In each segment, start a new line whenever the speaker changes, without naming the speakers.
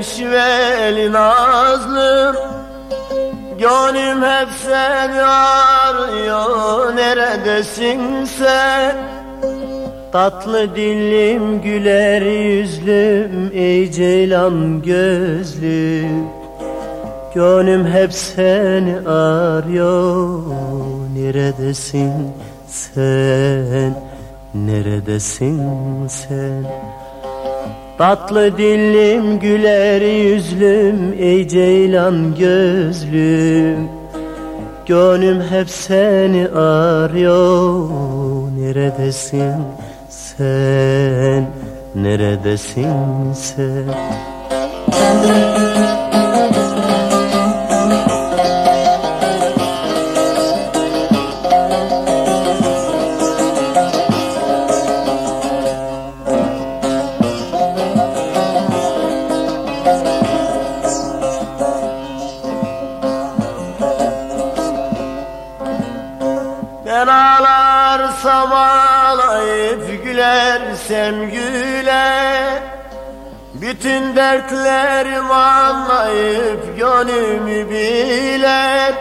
neşveli nazlım. Gönlüm hep seni arıyor Neredesin sen? Tatlı dillim güler yüzlüm Ey ceylan gözlüm. Gönlüm hep seni arıyor Neredesin sen? Neredesin sen Tatlı dillim güler yüzlüm Ey ceylan gözlüm. Gönlüm hep seni arıyor Neredesin sen Neredesin sen Ben ağlarsam ağlayıp gülersem güle. Bütün dertlerimi anlayıp gönlümü biler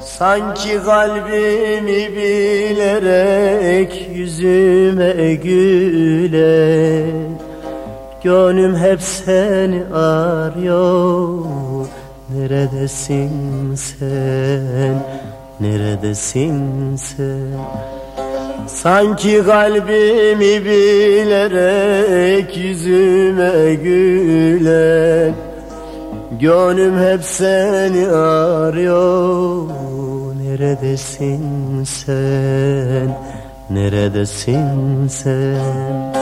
Sanki kalbimi bilerek yüzüme güler Gönlüm hep seni arıyor. Neredesin sen Neredesin sen? Sanki kalbimi bilerek yüzüme gülen Gönlüm hep seni arıyor. Neredesin sen? Neredesin sen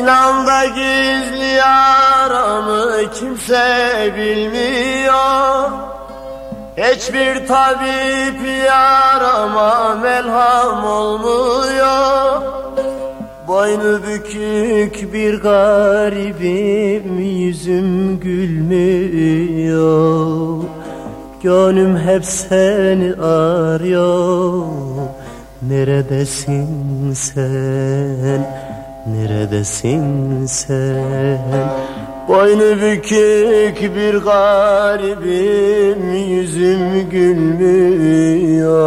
Sinanda gizli yaramı kimse bilmiyor. Hiçbir tabip yarama melham olmuyor. Boynu bükük bir garibim yüzüm gülmüyor. Gönlüm hep seni arıyor. Neredesin sen Neredesin sen? Boynu bükük bir garibim Yüzüm gülmüyor.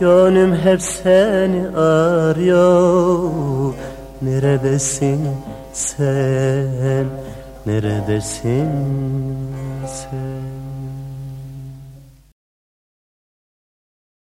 Gönlüm hep seni arıyor. Neredesin sen? Neredesin sen